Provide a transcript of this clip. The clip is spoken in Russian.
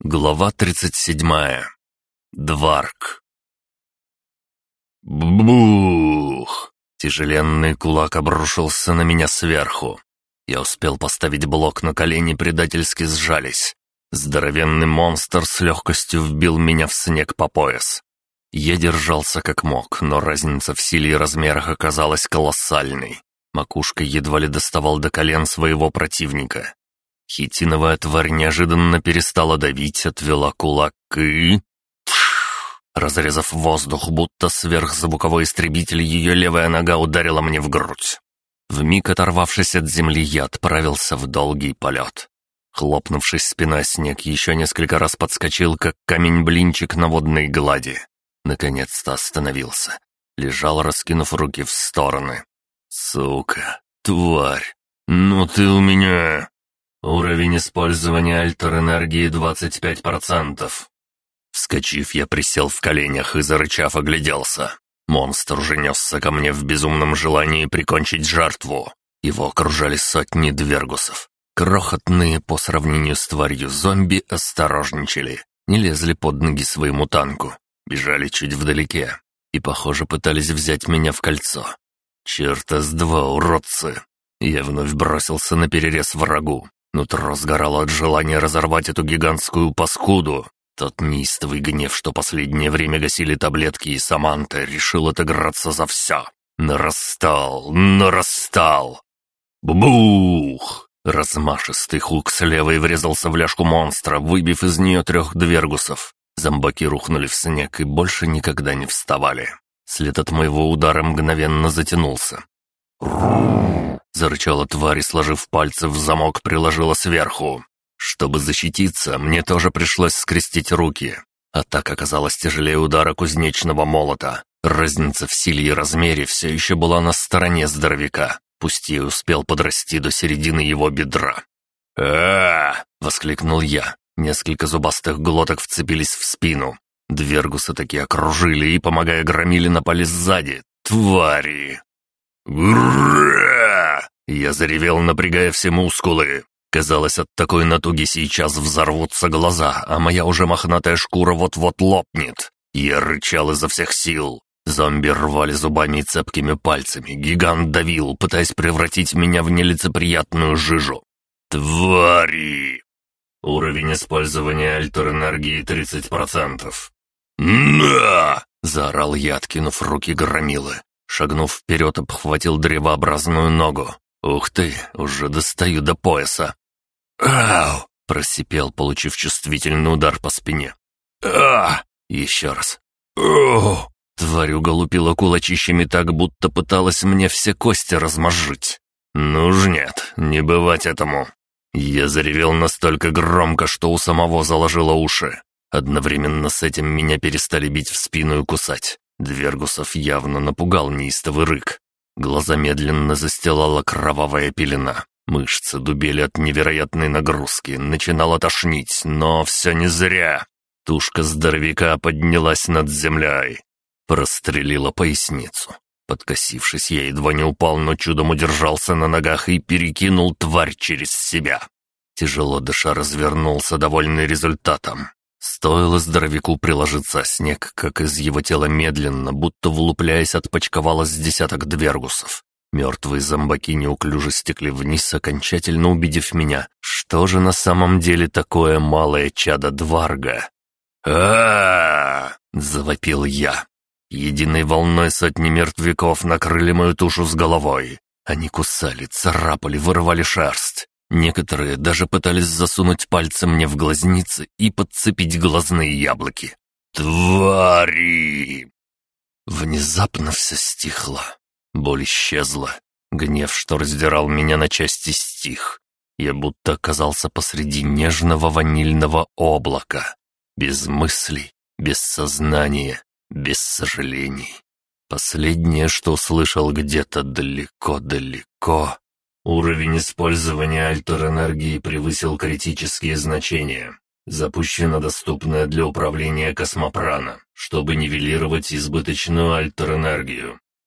Глава 37. Дварк. Бух! Тяжеленный кулак обрушился на меня сверху. Я успел поставить блок на колени, предательски сжались. Здоровенный монстр с легкостью вбил меня в снег по пояс. Я держался как мог, но разница в силе и размерах оказалась колоссальной. Макушка едва ли доставал до колен своего противника. Хитиновая тварь неожиданно перестала давить, отвела кулак и... Разрезав воздух, будто сверхзвуковой истребитель, ее левая нога ударила мне в грудь. Вмиг оторвавшись от земли, я отправился в долгий полет. Хлопнувшись спина, снег еще несколько раз подскочил, как камень-блинчик на водной глади. Наконец-то остановился. Лежал, раскинув руки в стороны. «Сука, тварь, ну ты у меня...» Уровень использования альтер-энергии 25%. Вскочив, я присел в коленях и, зарычав, огляделся. Монстр уже несся ко мне в безумном желании прикончить жертву. Его окружали сотни двергусов. Крохотные по сравнению с тварью зомби осторожничали, не лезли под ноги своему танку, бежали чуть вдалеке и, похоже, пытались взять меня в кольцо. Черт а с два, уродцы! Я вновь бросился на перерез врагу. Нутро сгорало от желания разорвать эту гигантскую паскуду. Тот неистовый гнев, что последнее время гасили таблетки, и Саманта решил отыграться за все. Нарастал, нарастал. Бух! Размашистый хук с левой врезался в ляжку монстра, выбив из нее трех двергусов. Зомбаки рухнули в снег и больше никогда не вставали. След от моего удара мгновенно затянулся. «Ру!» Зарычала тварь и, сложив пальцы в замок, приложила сверху. Чтобы защититься, мне тоже пришлось скрестить руки. А так оказалось тяжелее удара кузнечного молота. Разница в силе и размере все еще была на стороне здоровяка, пусть и успел подрасти до середины его бедра. а, воскликнул я. Несколько зубастых глоток вцепились в спину. Двергусы таки окружили и, помогая громили, напали сзади. «Твари!» «Гррррр!» Я заревел, напрягая все мускулы. Казалось, от такой натуги сейчас взорвутся глаза, а моя уже мохнатая шкура вот-вот лопнет. Я рычал изо всех сил. Зомби рвали зубами и цепкими пальцами. Гигант давил, пытаясь превратить меня в нелицеприятную жижу. «Твари!» Уровень использования альтер-энергии 30%. «На!» — заорал я, откинув руки громилы. Шагнув вперед, обхватил древообразную ногу. «Ух ты, уже достаю до пояса!» «Ау!» — просипел, получив чувствительный удар по спине. «А!» — еще раз. «О!» Тварь уголупила кулачищами так, будто пыталась мне все кости размозжить. «Ну ж нет, не бывать этому!» Я заревел настолько громко, что у самого заложило уши. Одновременно с этим меня перестали бить в спину и кусать. Двергусов явно напугал неистовый рык. Глаза медленно застилала кровавая пелена. Мышцы дубели от невероятной нагрузки, начинало тошнить, но все не зря. Тушка здоровяка поднялась над землей. Прострелила поясницу. Подкосившись, я едва не упал, но чудом удержался на ногах и перекинул тварь через себя. Тяжело дыша развернулся, довольный результатом. Стоило здоровяку приложиться о снег, как из его тела медленно, будто вылупляясь, отпочковалось десяток двергусов. Мертвые зомбаки неуклюже стекли вниз, окончательно убедив меня, что же на самом деле такое малое чадо дварга. а завопил я. Единой волной сотни мертвяков накрыли мою тушу с головой. Они кусали, царапали, вырывали шерсть. Некоторые даже пытались засунуть пальцы мне в глазницы и подцепить глазные яблоки. «Твари!» Внезапно все стихло. Боль исчезла. Гнев, что раздирал меня на части, стих. Я будто оказался посреди нежного ванильного облака. Без мыслей, без сознания, без сожалений. Последнее, что услышал где-то далеко-далеко, Уровень использования альтер-энергии превысил критические значения. Запущена доступная для управления космопрана, чтобы нивелировать избыточную альтер-энергию.